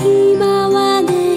今はね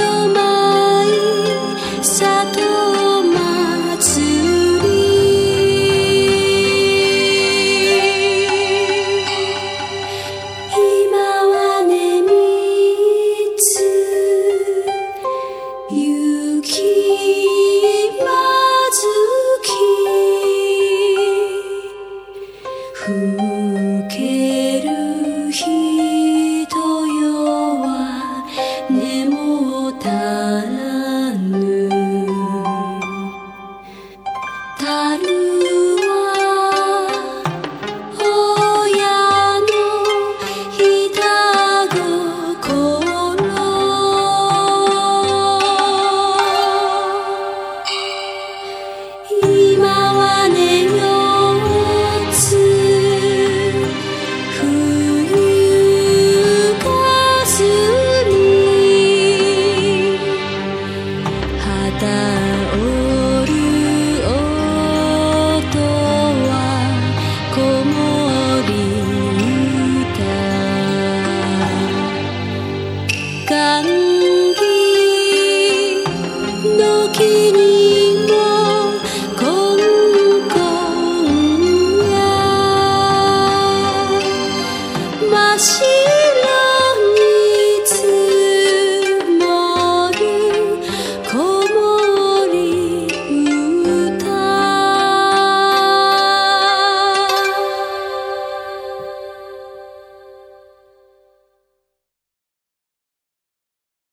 you 時に